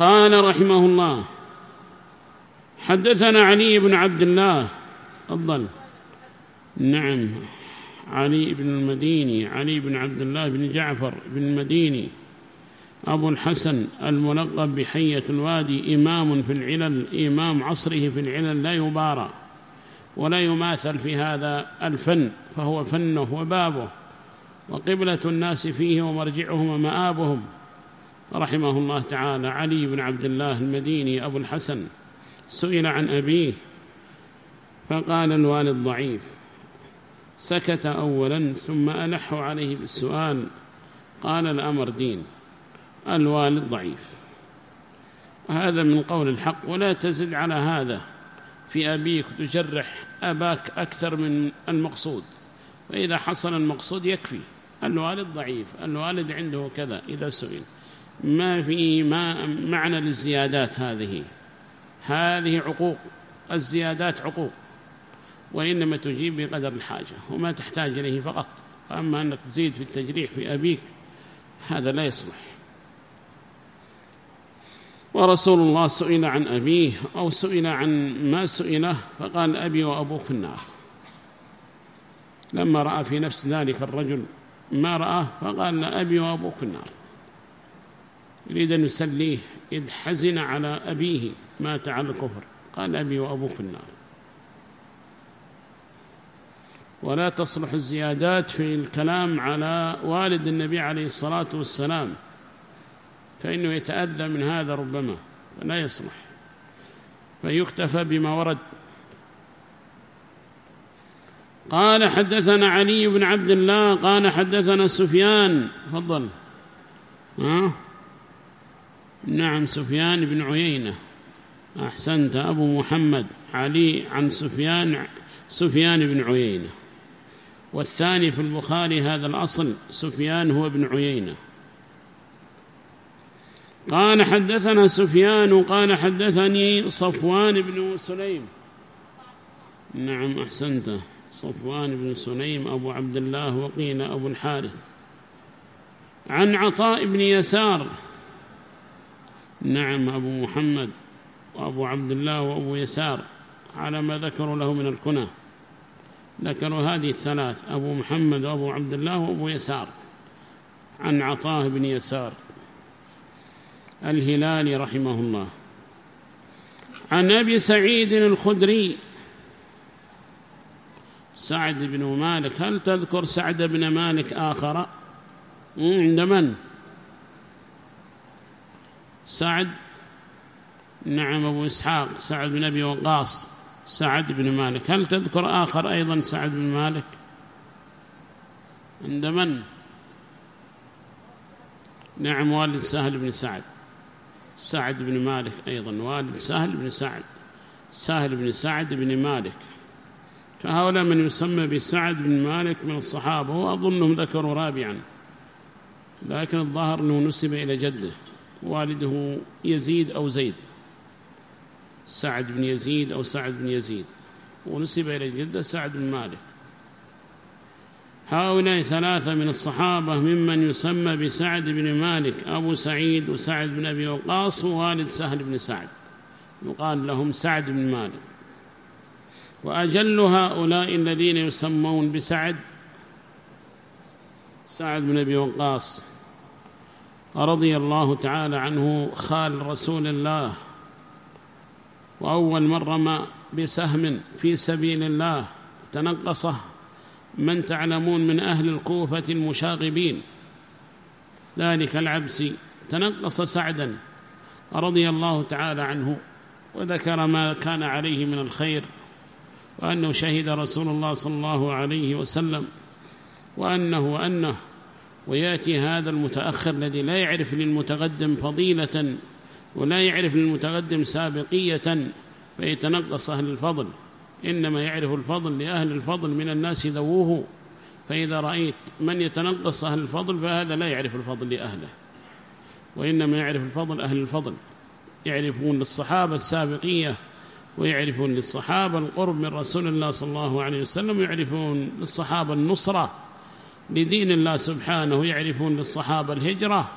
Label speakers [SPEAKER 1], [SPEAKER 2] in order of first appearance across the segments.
[SPEAKER 1] قال رحمه الله حدثنا علي بن عبد الله تفضل. نعم علي بن المديني علي بن عبد الله بن جعفر بن المديني أبو الحسن الملقب بحية الوادي إمام في العلل إمام عصره في العلل لا يبارى ولا يماثل في هذا الفن فهو فنه وبابه وقبلة الناس فيه ومرجعهم ومآبهم. رحمه الله تعالى علي بن عبد الله المديني أبو الحسن سئل عن أبيه فقال الوالد ضعيف سكت أولا ثم ألح عليه بالسؤال قال الأمر دين الوالد ضعيف هذا من قول الحق ولا تزد على هذا في أبيك تجرح أباك أكثر من المقصود فإذا حصل المقصود يكفي الوالد ضعيف الوالد عنده كذا إذا سئل ما في ما معنى للزيادات هذه؟ هذه عقوق الزيادات عقوق وإنما تجيب بقدر الحاجة وما تحتاج إليه فقط. أما أنك تزيد في التجريح في أبيك هذا لا يصلح. ورسول الله سئل عن أبيه أو سئل عن ما سئله فقال أبي وأبوك في النار. لما رأى في نفس ذلك الرجل ما رآه فقال أبي وأبوك في النار. يريد أن يسليه إذ حزن على أبيه مات على الكفر قال أبي وأبوك في النار. ولا تصلح الزيادات في الكلام على والد النبي عليه الصلاة والسلام فإنه يتأذى من هذا ربما فلا يصلح. فيكتفى بما ورد. قال حدثنا علي بن عبد الله قال حدثنا سفيان. فضل ها؟ نعم سفيان بن عيينة. أحسنت أبو محمد علي عن سفيان سفيان بن عيينة. والثاني في البخاري هذا الأصل سفيان هو ابن عيينة. قال حدثنا سفيان قال حدثني صفوان بن سليم. نعم أحسنت. صفوان بن سليم أبو عبد الله وقيل أبو الحارث. عن عطاء بن يسار نعم أبو محمد وأبو عبد الله وأبو يسار على ما ذكروا له من الكنى. ذكروا هذه الثلاث أبو محمد وأبو عبد الله وأبو يسار. عن عطاء بن يسار الهلالي رحمه الله. عن أبي سعيد الخدري سعد بن مالك هل تذكر سعد بن مالك آخر؟ عند من؟ سعد نعم أبو إسحاق سعد بن أبي وقاص سعد بن مالك. هل تذكر آخر أيضا سعد بن مالك؟ عند من؟ نعم والد سهل بن سعد. سعد بن مالك أيضا والد سهل بن سعد. سهل بن سعد بن مالك. فهؤلاء من يسمى بسعد بن مالك من الصحابة وأظنهم ذكروا رابعا لكن الظاهر أنه نسب إلى جده. والده يزيد أو زيد. سعد بن يزيد أو سعد بن يزيد. ونسب إلى جدة سعد بن مالك. هؤلاء ثلاثة من الصحابة ممن يسمى بسعد بن مالك أبو سعيد وسعد بن أبي وقاص ووالد سهل بن سعد. يقال لهم سعد بن مالك. وأجل هؤلاء الذين يسمون بسعد سعد بن أبي وقاص. رضي الله تعالى عنه خال رسول الله. وأول من رمى بسهم في سبيل الله تنقصه من تعلمون من أهل الكوفة المشاغبين. ذلك العبسي تنقص سعدا رضي الله تعالى عنه وذكر ما كان عليه من الخير وأنه شهد رسول الله صلى الله عليه وسلم وأنه وأنه ويأتي هذا المتأخر الذي لا يعرف للمتقدم فضيلة ولا يعرف للمتقدم سابقية فيتنقص أهل الفضل. إنما يعرف الفضل لأهل الفضل من الناس ذووه. فإذا رأيت من يتنقص أهل الفضل فهذا لا يعرف الفضل لأهله. وإنما يعرف الفضل أهل الفضل. يعرفون للصحابة السابقية ويعرفون للصحابة القرب من رسول الله صلى الله عليه وسلم ويعرفون للصحابة النصرة. لدين الله سبحانه يعرفون للصحابة الهجرة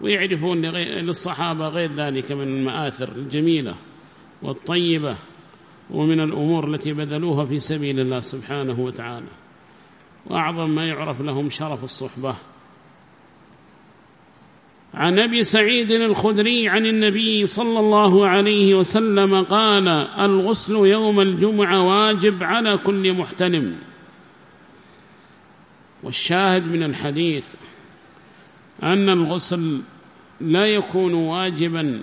[SPEAKER 1] ويعرفون للصحابة غير ذلك من المآثر الجميلة والطيبة ومن الأمور التي بذلوها في سبيل الله سبحانه وتعالى. وأعظم ما يعرف لهم شرف الصحبة. عن أبي سعيد الخدري عن النبي صلى الله عليه وسلم قال الغسل يوم الجمعة واجب على كل محتلم والشاهد من الحديث أن الغسل لا يكون واجبا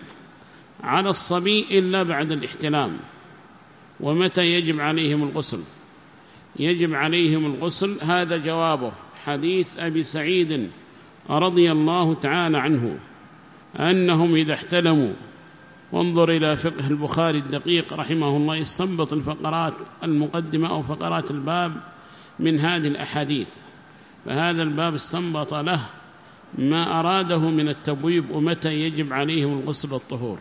[SPEAKER 1] على الصبي إلا بعد الاحتلام. ومتى يجب عليهم الغسل؟ يجب عليهم الغسل هذا جوابه حديث أبي سعيد رضي الله تعالى عنه أنهم إذا احتلموا وانظر إلى فقه البخاري الدقيق رحمه الله يستنبط الفقرات المقدمة أو فقرات الباب من هذه الأحاديث. فهذا الباب استنبط له ما أراده من التبويب ومتى يجب عليهم الغسل والطهور.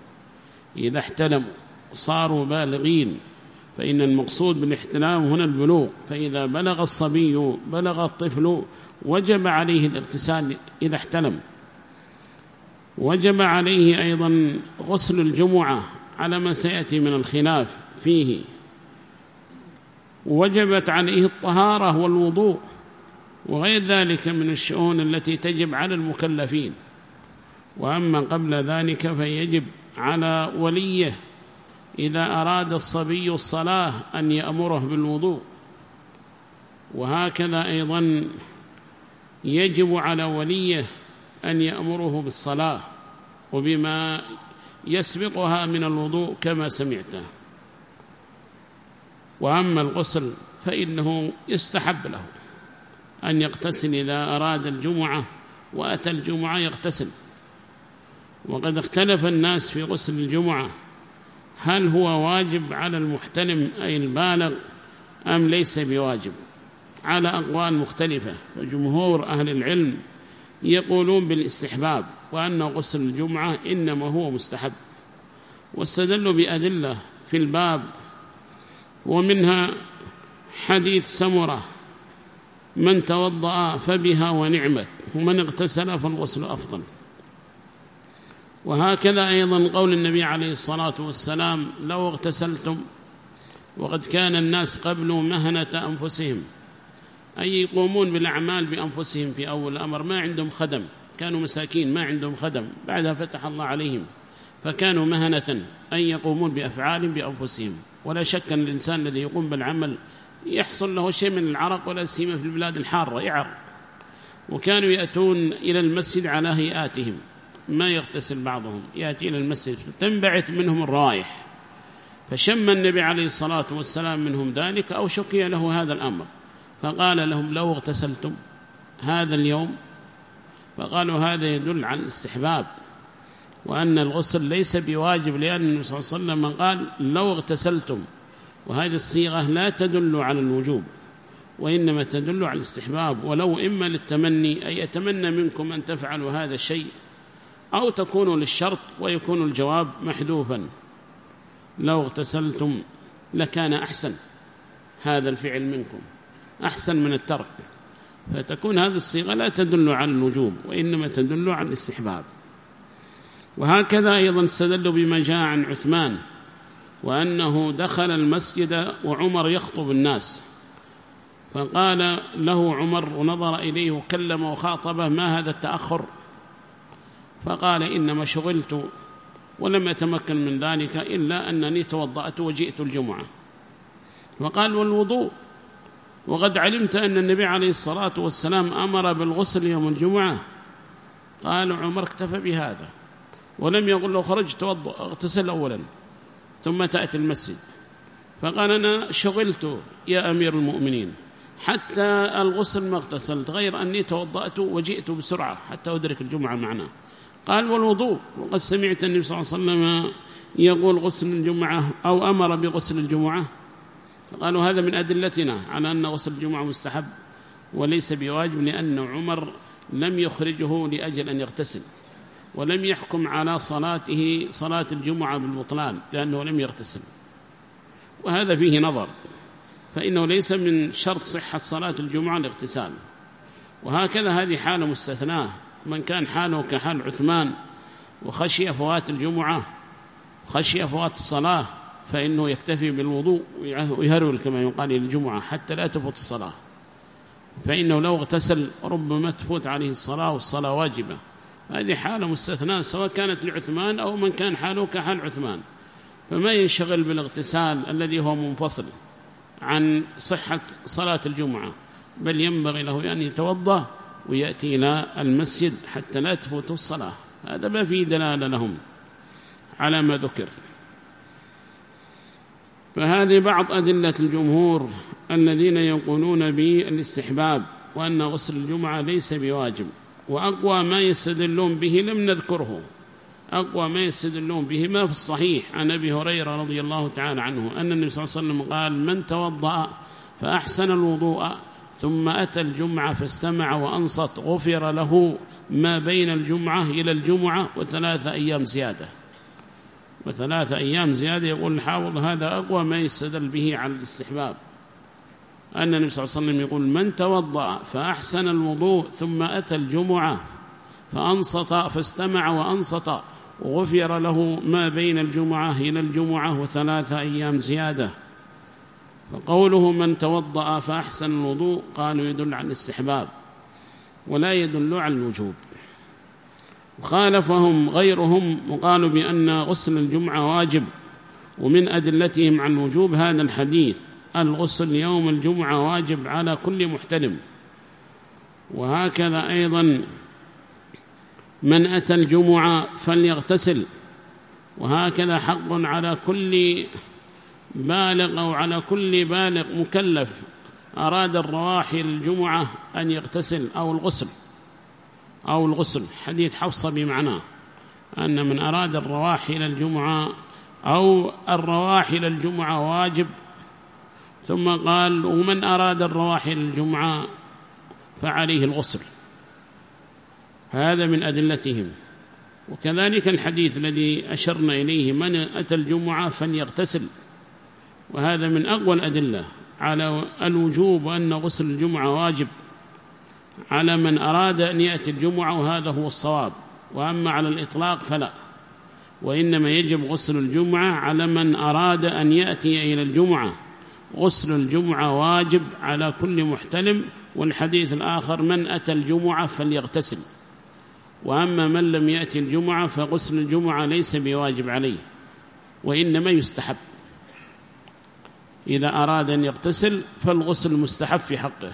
[SPEAKER 1] إذا احتلموا صاروا بالغين فإن المقصود بالاحتلام هنا البلوغ. فإذا بلغ الصبي بلغ الطفل وجب عليه الاغتسال إذا احتلم. وجب عليه أيضا غسل الجمعة على ما سيأتي من الخلاف فيه. وجبت عليه الطهارة والوضوء. وغير ذلك من الشؤون التي تجب على المكلفين. وأما قبل ذلك فيجب على وليه إذا أراد الصبي الصلاة أن يأمره بالوضوء. وهكذا أيضا يجب على وليه أن يأمره بالصلاة وبما يسبقها من الوضوء كما سمعته. وأما الغسل فإنه يستحب له. أن يغتسل إذا أراد الجمعة وأتى الجمعة يغتسل. وقد اختلف الناس في غسل الجمعة هل هو واجب على المحتلم أي البالغ أم ليس بواجب؟ على أقوال مختلفة. وجمهور أهل العلم يقولون بالاستحباب وأن غسل الجمعة إنما هو مستحب. واستدلوا بأدلة في الباب ومنها حديث سمرة من توضأ فبها ونعمت ومن اغتسل فالغسل أفضل. وهكذا أيضا قول النبي عليه الصلاة والسلام لو اغتسلتم وقد كان الناس قبل مهنة أنفسهم. أي يقومون بالأعمال بأنفسهم في أول الأمر ما عندهم خدم كانوا مساكين ما عندهم خدم. بعدها فتح الله عليهم فكانوا مهنة أن يقومون بأفعال بأنفسهم. ولا شك أن الإنسان الذي يقوم بالعمل يحصل له شيء من العرق ولا سيما في البلاد الحارة يعرق. وكانوا يأتون إلى المسجد على هيئاتهم. ما يغتسل بعضهم يأتي إلى المسجد تنبعث منهم الرائح. فشم النبي عليه الصلاة والسلام منهم ذلك أو شكي له هذا الأمر. فقال لهم لو اغتسلتم هذا اليوم فقالوا هذا يدل على الاستحباب. وأن الغسل ليس بواجب لأن النبي صلى الله عليه وسلم قال لو اغتسلتم وهذه الصيغة لا تدل على الوجوب وإنما تدل على الاستحباب. ولو إما للتمني أي أتمنى منكم أن تفعلوا هذا الشيء أو تكون للشرط ويكون الجواب محذوفا. لو اغتسلتم لكان أحسن هذا الفعل منكم أحسن من الترك. فتكون هذه الصيغة لا تدل على الوجوب وإنما تدل على الاستحباب. وهكذا أيضا استدلوا بما جاء عن عثمان. وأنه دخل المسجد وعمر يخطب الناس. فقال له عمر ونظر إليه وكلم وخاطبه ما هذا التأخر؟ فقال إنما شغلت ولم أتمكن من ذلك إلا أنني توضأت وجئت الجمعة. وقال والوضوء؟ وقد علمت أن النبي عليه الصلاة والسلام أمر بالغسل يوم الجمعة. قال عمر اكتفى بهذا ولم يقل له خرج اغتسل أولا. ثم تأتي المسجد. فقال أنا شغلت يا أمير المؤمنين. حتى الغسل ما اغتسلت غير أني توضأت وجئت بسرعة حتى أدرك الجمعة معنا. قال والوضوء وقد سمعت النبي صلى الله عليه وسلم يقول غسل الجمعة أو أمر بغسل الجمعة. فقالوا هذا من أدلتنا على أن غسل الجمعة مستحب وليس بواجب لأن عمر لم يخرجه لأجل أن يغتسل. ولم يحكم على صلاته صلاة الجمعة بالبطلان لأنه لم يغتسل. وهذا فيه نظر فإنه ليس من شرط صحة صلاة الجمعة الاغتسال. وهكذا هذه حالة مستثناة من كان حاله كحال عثمان وخشي فوات الجمعة خشي فوات الصلاة فإنه يكتفي بالوضوء ويهرول كما يقال للجمعة حتى لا تفوت الصلاة. فإنه لو اغتسل ربما تفوت عليه الصلاة والصلاة واجبة. هذه حالة مستثناء سواء كانت لعثمان أو من كان حاله كحال عثمان. فما ينشغل بالاغتسال الذي هو منفصل عن صحة صلاة الجمعة بل ينبغي له أن يتوضأ ويأتي إلى المسجد حتى لا تفوت الصلاة. هذا ما فيه دلالة لهم على ما ذكر. فهذه بعض أدلة الجمهور الذين يقولون بالاستحباب وأن غسل الجمعة ليس بواجب. وأقوى ما يستدلون به لم نذكره. أقوى ما يستدلون به ما في الصحيح عن أبي هريرة رضي الله تعالى عنه أن النبي صلى الله عليه وسلم قال من توضأ فأحسن الوضوء ثم أتى الجمعة فاستمع وأنصت غفر له ما بين الجمعة إلى الجمعة وثلاثة أيام زيادة. وثلاثة أيام زيادة يقول الحافظ هذا أقوى ما يستدل به على الاستحباب. أن النبي صلى الله عليه وسلم يقول من توضأ فأحسن الوضوء ثم أتى الجمعة فأنصت فاستمع وأنصت وغفر له ما بين الجمعة إلى الجمعة وثلاثة أيام زيادة. فقوله من توضأ فأحسن الوضوء قالوا يدل على الاستحباب ولا يدل على الوجوب. وخالفهم غيرهم وقالوا بأن غسل الجمعة واجب ومن أدلتهم عن الوجوب هذا الحديث الغسل يوم الجمعة واجب على كل محتلم وهكذا أيضا من أتى الجمعة فليغتسل. وهكذا حق على كل بالغ أو على كل بالغ مكلف أراد الرواحي الجمعة أن يغتسل أو الغسل أو الغسل. حديث حفصة بمعناه أن من أراد الرواحل الجمعة أو الرواحل الجمعة واجب ثم قال ومن أراد الرواحل الجمعة فعليه الغسل. هذا من أدلتهم. وكذلك الحديث الذي أشرنا إليه من أتى الجمعة فليغتسل. وهذا من أقوى الأدلة على الوجوب وأن غسل الجمعة واجب. على من أراد أن يأتي الجمعة وهذا هو الصواب وأما على الإطلاق فلا. وإنما يجب غسل الجمعة على من أراد أن يأتي إلى الجمعة. غسل الجمعة واجب على كل محتلم والحديث الآخر من أتى الجمعة فليغتسل. وأما من لم يأتي الجمعة فغسل الجمعة ليس بواجب عليه وإنما يستحب. إذا أراد أن يغتسل فالغسل مستحب في حقه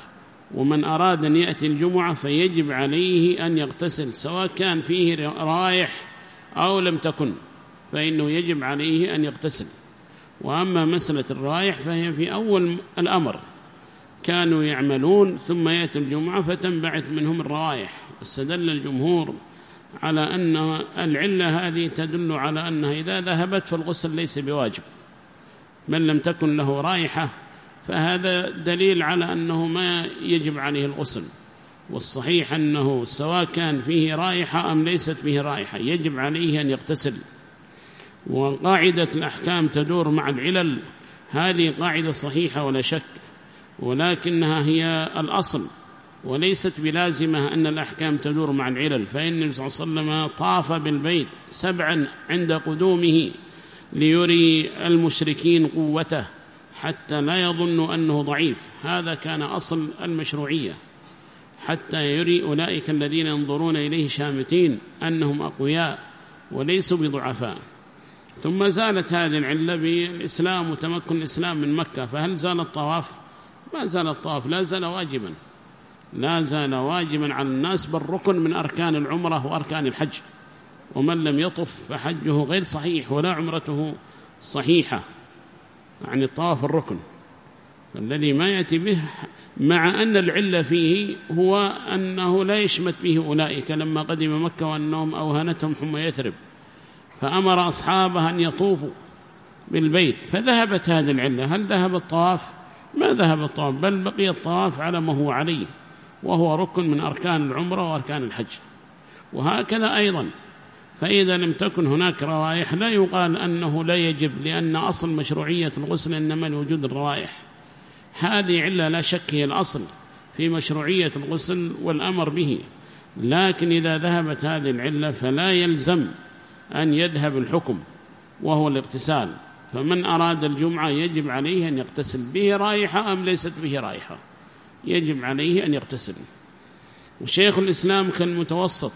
[SPEAKER 1] ومن أراد أن يأتي الجمعة فيجب عليه أن يغتسل سواء كان فيه رايح أو لم تكن فإنه يجب عليه أن يغتسل. وأما مسألة الرايح فهي في أول الأمر. كانوا يعملون ثم يأتي الجمعة فتنبعث منهم الروائح واستدل الجمهور على أن العلة هذه تدل على أنها إذا ذهبت فالغسل ليس بواجب. من لم تكن له رائحة فهذا دليل على أنه ما يجب عليه الغسل. والصحيح أنه سواء كان فيه رائحة أم ليست فيه رائحة يجب عليه أن يغتسل. وقاعدة الأحكام تدور مع العلل هذه قاعدة صحيحة ولا شك ولكنها هي الأصل وليست بلازمة أن الأحكام تدور مع العلل فإن النبي صلى الله عليه وسلم طاف بالبيت سبعا عند قدومه ليري المشركين قوته حتى لا يظن أنه ضعيف هذا كان أصل المشروعية حتى يري أولئك الذين ينظرون إليه شامتين أنهم أقوياء وليسوا بضعفاء. ثم زالت هذه العلة بالإسلام وتمكن الإسلام من مكة. فهل زال الطواف؟ ما زال الطواف. لا زال واجبا. لا زال واجبا على الناس بل ركن من أركان العمرة وأركان الحج. ومن لم يطف فحجه غير صحيح ولا عمرته صحيحة. يعني الطواف الركن. فالذي ما يأتي به مع أن العلة فيه هو أنه لا يشمت به أولئك لما قدم مكة وأنهم أوهنتهم حمى يثرب. فأمر أصحابه أن يطوفوا بالبيت فذهبت هذه العلة. هل ذهب الطواف؟ ما ذهب الطواف بل بقي الطواف على ما هو عليه وهو ركن من أركان العمرة وأركان الحج. وهكذا أيضا فإذا لم تكن هناك روائح لا يقال أنه لا يجب لأن أصل مشروعية الغسل إنما لوجود الروائح. هذه علة لا شك هي الأصل في مشروعية الغسل والأمر به. لكن إذا ذهبت هذه العلة فلا يلزم أن يذهب الحكم وهو الاغتسال. فمن أراد الجمعة يجب عليه أن يغتسل. به رائحة أم ليست به رائحة؟ يجب عليه أن يغتسل. وشيخ الإسلام كالمتوسط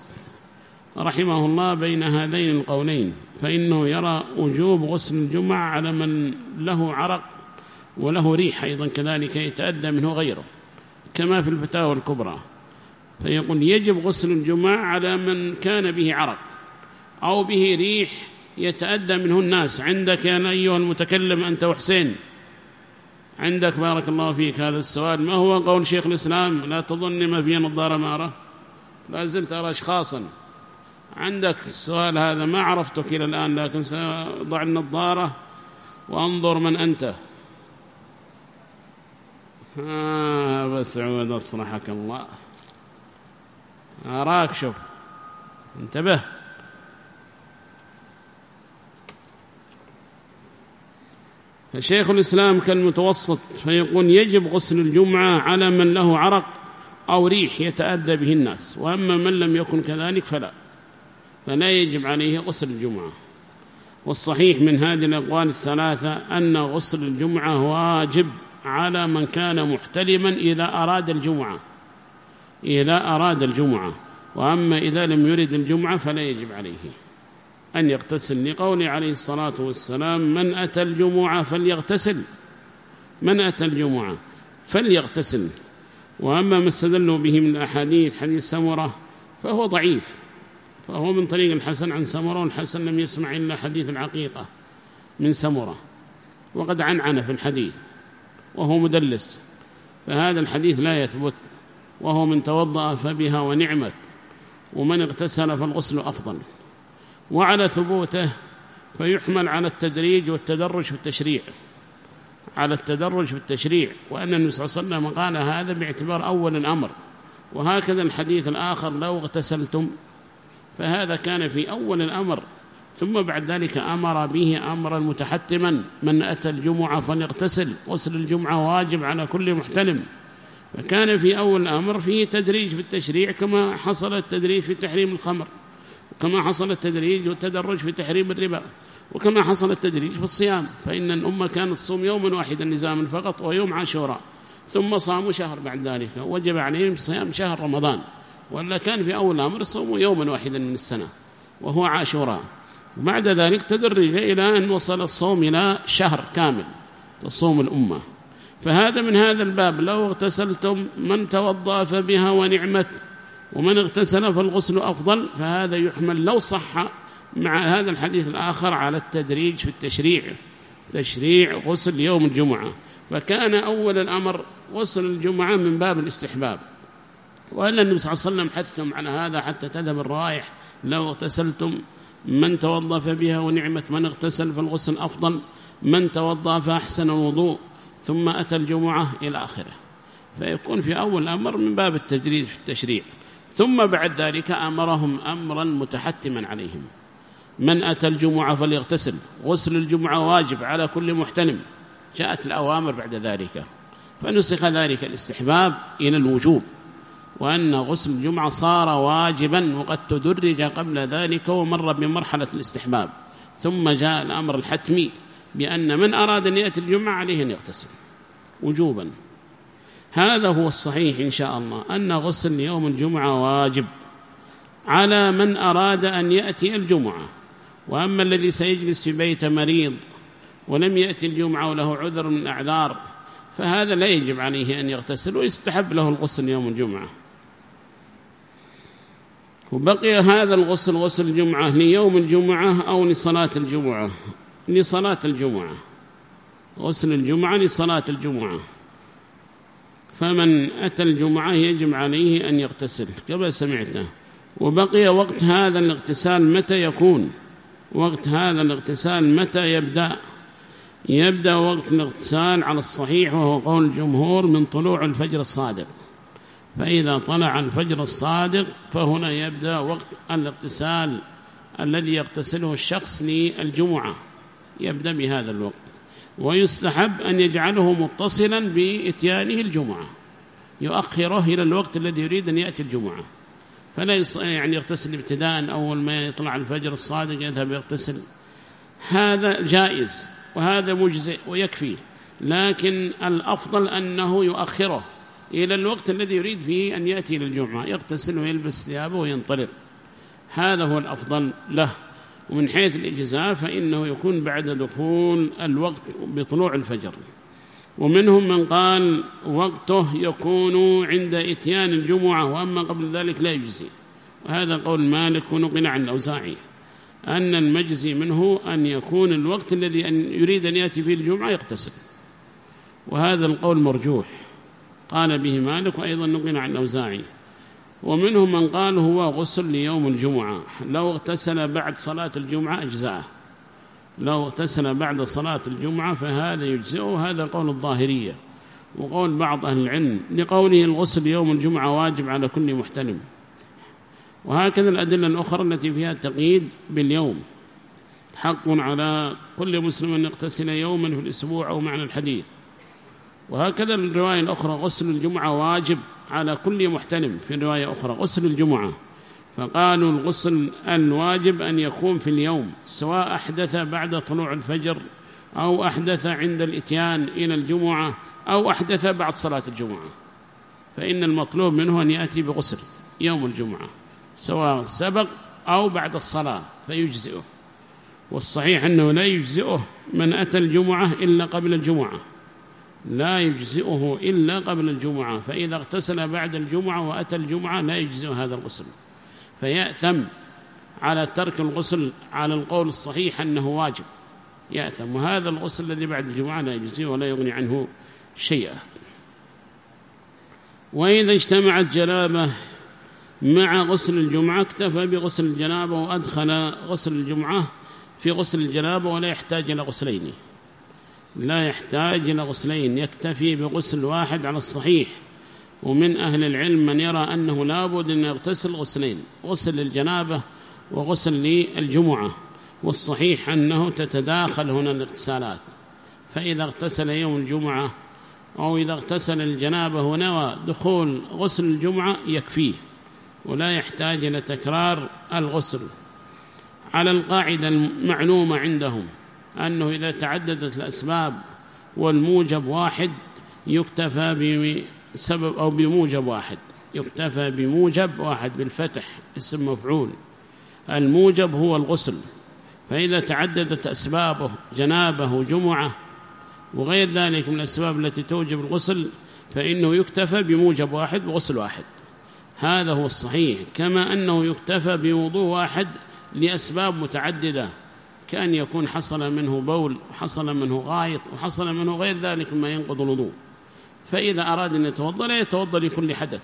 [SPEAKER 1] رحمه الله بين هذين القولين فإنه يرى وجوب غسل الجمعة على من له عرق وله ريح أيضا كذلك يتأذى منه غيره كما في الفتاوى الكبرى. فيقول يجب غسل الجمعة على من كان به عرق. أو به ريح يتأدى منه الناس. عندك يا أيها المتكلم أنت وحسين. عندك بارك الله فيك هذا السؤال. ما هو قول شيخ الإسلام؟ لا تظن ما في نظارة مارة. لا زلت أرى أشخاصا. عندك السؤال هذا ما عرفتك إلى الآن لكن سأضع النظارة وأنظر من أنت. آه بس عود أصلحك الله. أراك شوف. انتبه. فشيخ الإسلام كالمتوسط فيقول يجب غسل الجمعة على من له عرق أو ريح يتأذى به الناس وأما من لم يكن كذلك فلا فلا يجب عليه غسل الجمعة. والصحيح من هذه الأقوال الثلاثة أن غسل الجمعة واجب على من كان محتلما إذا أراد الجمعة إذا أراد الجمعة وأما إذا لم يرد الجمعة فلا يجب عليه. أن يغتسل لقول عليه الصلاة والسلام من أتى الجمعة فليغتسل. من أتى الجمعة فليغتسل. وأما ما استدلوا به من الأحاديث حديث سمرة فهو ضعيف فهو من طريق الحسن عن سمرة والحسن لم يسمع إلا حديث العقيقة من سمرة. وقد عنعن في الحديث وهو مدلس فهذا الحديث لا يثبت وهو من توضأ فبها ونعمت ومن اغتسل فالغسل أفضل. وعلى ثبوته فيحمل على التدريج والتدرج في التشريع. على التدرج في التشريع. وأن النبي صلى الله عليه وسلم قال هذا باعتبار أول الأمر. وهكذا الحديث الآخر لو اغتسلتم فهذا كان في أول الأمر. ثم بعد ذلك أمر به أمرا متحتما. من أتى الجمعة فليغتسل. غسل الجمعة واجب على كل محتلم. فكان في أول الأمر فيه تدريج في التشريع كما حصل التدريج في تحريم الخمر. وكما حصل التدريج والتدرج في تحريم الربا وكما حصل التدريج في الصيام فإن الأمة كانت تصوم يوما واحدا نزاما فقط ويوم عاشوراء ثم صاموا شهر بعد ذلك وجب عليهم صيام شهر رمضان ولا كان في أول الأمر صوموا يوما واحدا من السنة وهو عاشوراء. وبعد ذلك تدرج إلى أن وصل الصوم إلى شهر كامل تصوم الأمة. فهذا من هذا الباب لو اغتسلتم من توضأ فبها ونعمت ومن اغتسل فالغسل أفضل فهذا يحمل لو صح مع هذا الحديث الآخر على التدريج في التشريع. تشريع غسل يوم الجمعة. فكان أول الأمر غسل الجمعة من باب الاستحباب. وأن النبي صلى الله عليه وسلم حثهم على هذا حتى تذهب الروائح لو اغتسلتم من توضى فبها ونعمة من اغتسل فالغسل أفضل من توضى فأحسن الوضوء ثم أتى الجمعة إلى آخره. فيكون في أول الأمر من باب التجريد في التشريع. ثم بعد ذلك أمرهم أمرا متحتما عليهم. من أتى الجمعة فليغتسل. غسل الجمعة واجب على كل محتلم جاءت الأوامر بعد ذلك. فنسخ ذلك الاستحباب إلى الوجوب. وأن غسل الجمعة صار واجبا وقد تدرج قبل ذلك ومر بمرحلة الاستحباب. ثم جاء الأمر الحتمي بأن من أراد أن يأتي الجمعة عليه أن يغتسل. وجوبا. هذا هو الصحيح إن شاء الله أن غسل يوم الجمعة واجب على من أراد أن يأتي الجمعة وأما الذي سيجلس في بيت مريض ولم يأتي الجمعة وله عذر من أعذار فهذا لا يجب عليه أن يغتسل ويستحب له الغسل يوم الجمعة. وبقي هذا الغسل غسل الجمعة ليوم الجمعة أو لصلاة الجمعة لصلاة الجمعة غسل الجمعة لصلاة الجمعة. فمن أتى الجمعة يجب عليه أن يغتسل كما سمعته وبقي وقت هذا الاغتسال متى يكون؟ وقت هذا الاغتسال متى يبدأ؟ يبدأ وقت الاغتسال على الصحيح وهو قول الجمهور من طلوع الفجر الصادق. فإذا طلع الفجر الصادق فهنا يبدأ وقت الاغتسال الذي يغتسله الشخص للجمعة. يبدأ بهذا الوقت. ويستحب أن يجعله متصلا بإتيانه الجمعة يؤخره إلى الوقت الذي يريد أن يأتي الجمعة. فلا يعني يغتسل ابتداء أول ما يطلع الفجر الصادق يذهب يغتسل. هذا جائز وهذا مجزئ ويكفي لكن الأفضل أنه يؤخره إلى الوقت الذي يريد فيه أن يأتي للجمعة يغتسل ويلبس ثيابه وينطلق. هذا هو الأفضل له. ومن حيث الإجزاء فإنه يكون بعد دخول الوقت بطلوع الفجر. ومنهم من قال وقته يكون عند إتيان الجمعة وأما قبل ذلك لا يجزي. وهذا قول مالك ونقل عن الأوزاعي. أن المجزي منه أن يكون الوقت الذي أن يريد أن يأتي فيه الجمعة يقتصر. وهذا القول مرجوح. قال به مالك وأيضا نقل عن الأوزاعي. ومنهم من قال هو غسل ليوم الجمعة. لو اغتسل بعد صلاة الجمعة أجزاءه لو اغتسل بعد صلاة الجمعة فهذا يجزئه. هذا قول الظاهرية. وقول بعض أهل العلم لقوله الغسل يوم الجمعة واجب على كل محتلم وهكذا الأدلة الأخرى التي فيها تقييد باليوم. حق على كل مسلم أن يغتسل يوما في الأسبوع أو معنى الحديث. وهكذا الرواية الأخرى غسل الجمعة واجب على كل محتلم في رواية أخرى غسل الجمعة. فقالوا الغسل الواجب أن يكون في اليوم سواء أحدث بعد طلوع الفجر أو أحدث عند الإتيان إلى الجمعة أو أحدث بعد صلاة الجمعة. فإن المطلوب منه أن يأتي بغسل يوم الجمعة سواء سبق أو بعد الصلاة فيجزئه. والصحيح أنه لا يجزئه من أتى الجمعة إلا قبل الجمعة. لا يجزئه إلا قبل الجمعة فإذا اغتسل بعد الجمعة وأتى الجمعة لا يجزئ هذا الغسل. فيأثم على ترك الغسل على القول الصحيح أنه واجب. يأثم وهذا الغسل الذي بعد الجمعة لا يجزئه ولا يغني عنه شيئا. وإذا اجتمعت جلابة مع غسل الجمعة اكتفى بغسل الجنابة وأدخل غسل الجمعة في غسل الجنابة ولا يحتاج إلى غسلين. لا يحتاج إلى غسلين يكتفي بغسل واحد على الصحيح. ومن أهل العلم من يرى أنه لابد أن يغتسل غسلين غسل للجنابة وغسل للجمعة. والصحيح أنه تتداخل هنا الاغتسالات. فإذا اغتسل يوم الجمعة أو إذا اغتسل الجنابة ونوى دخول غسل الجمعة يكفيه. ولا يحتاج إلى تكرار الغسل. على القاعدة المعلومة عندهم. أنه إذا تعددت الأسباب والموجب واحد يكتفى بسبب أو بموجب واحد يكتفى بموجب واحد بالفتح اسم مفعول. الموجب هو الغسل. فإذا تعددت أسبابه جنابه جمعة وغير ذلك من الأسباب التي توجب الغسل فإنه يكتفى بموجب واحد بغسل واحد. هذا هو الصحيح كما أنه يكتفى بوضوء واحد لأسباب متعددة. كأن يكون حصل منه بول وحصل منه غائط وحصل منه غير ذلك مما ينقض الوضوء. فإذا أراد أن يتوضأ لا يتوضأ لكل حدث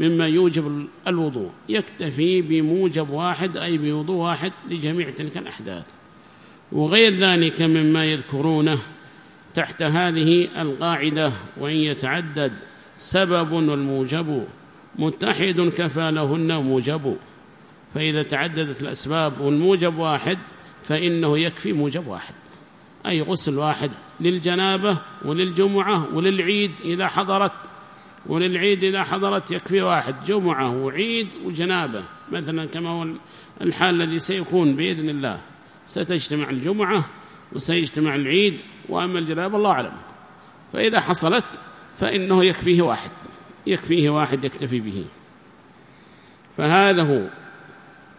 [SPEAKER 1] مما يوجب الوضوء. يكتفي بموجب واحد أي بوضوء واحد لجميع تلك الأحداث. وغير ذلك مما يذكرونه تحت هذه القاعدة وإن يتعدد سبب والموجب متحد كفى لهن موجب. فإذا تعددت الأسباب والموجب واحد فإنه يكفي موجب واحد أي غسل واحد للجنابة وللجمعة وللعيد إذا حضرت وللعيد إذا حضرت يكفي واحد جمعة وعيد وجنابة. مثلا كما هو الحال الذي سيكون بإذن الله ستجتمع الجمعة وسيجتمع العيد وأما الجنابة الله أعلم. فإذا حصلت فإنه يكفيه واحد يكفيه واحد يكتفي به. فهذا هو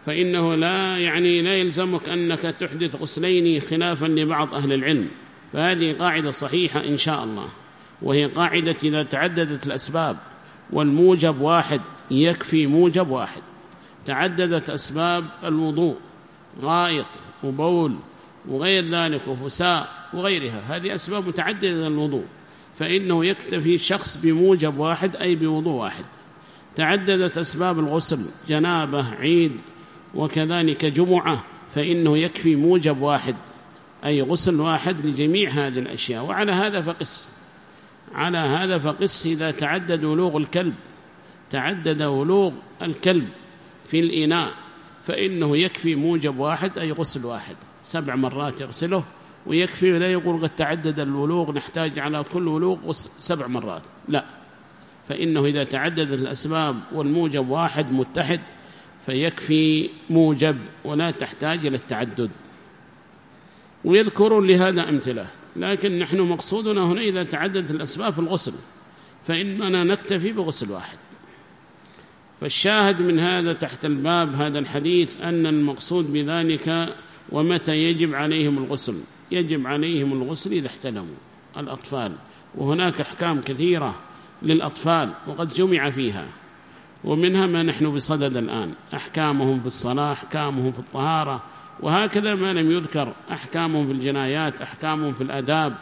[SPEAKER 1] فإنه لا يعني لا يلزمك أنك تحدث غسلين خلافا لبعض أهل العلم. فهذه قاعدة صحيحة إن شاء الله. وهي قاعدة إذا تعددت الأسباب والموجب واحد يكفي موجب واحد. تعددت أسباب الوضوء غائط وبول وغير ذلك وفساء وغيرها. هذه أسباب متعددة للوضوء. فإنه يكتفي شخص بموجب واحد أي بوضوء واحد. تعددت أسباب الغسل جنابة عيد وكذلك جمعة فإنه يكفي موجب واحد أي غسل واحد لجميع هذه الأشياء. وعلى هذا فقس على هذا فقس إذا تعدد ولوغ الكلب تعدد ولوغ الكلب في الإناء فإنه يكفي موجب واحد أي غسل واحد. سبع مرات يغسله ويكفي لا يقول قد تعدد الولوغ نحتاج على كل ولوغ سبع مرات. لا فإنه إذا تعددت الأسباب والموجب واحد متحد فيكفي موجب ولا تحتاج إلى التعدد. ويذكرون لهذا أمثلة لكن نحن مقصودنا هنا إذا تعددت الأسباب في الغسل فإننا نكتفي بغسل واحد. فالشاهد من هذا تحت الباب هذا الحديث أن المقصود بذلك ومتى يجب عليهم الغسل. يجب عليهم الغسل إذا احتلموا الأطفال وهناك أحكام كثيرة للأطفال وقد جمع فيها. ومنها ما نحن بصدد الآن أحكامهم في الصلاة أحكامهم في الطهارة وهكذا ما لم يذكر أحكامهم في الجنايات أحكامهم في الأداب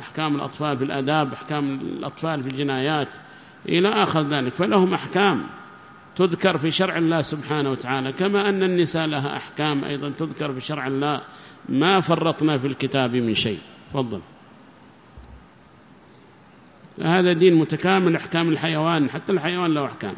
[SPEAKER 1] أحكام الأطفال في الأداب أحكام الأطفال في الجنايات إلى آخر ذلك. فلهم أحكام تذكر في شرع الله سبحانه وتعالى كما أن النساء لها أحكام أيضا تذكر في شرع الله. ما فرطنا في الكتاب من شيء. تفضل. هذا دين متكامل أحكام الحيوان حتى الحيوان له أحكام.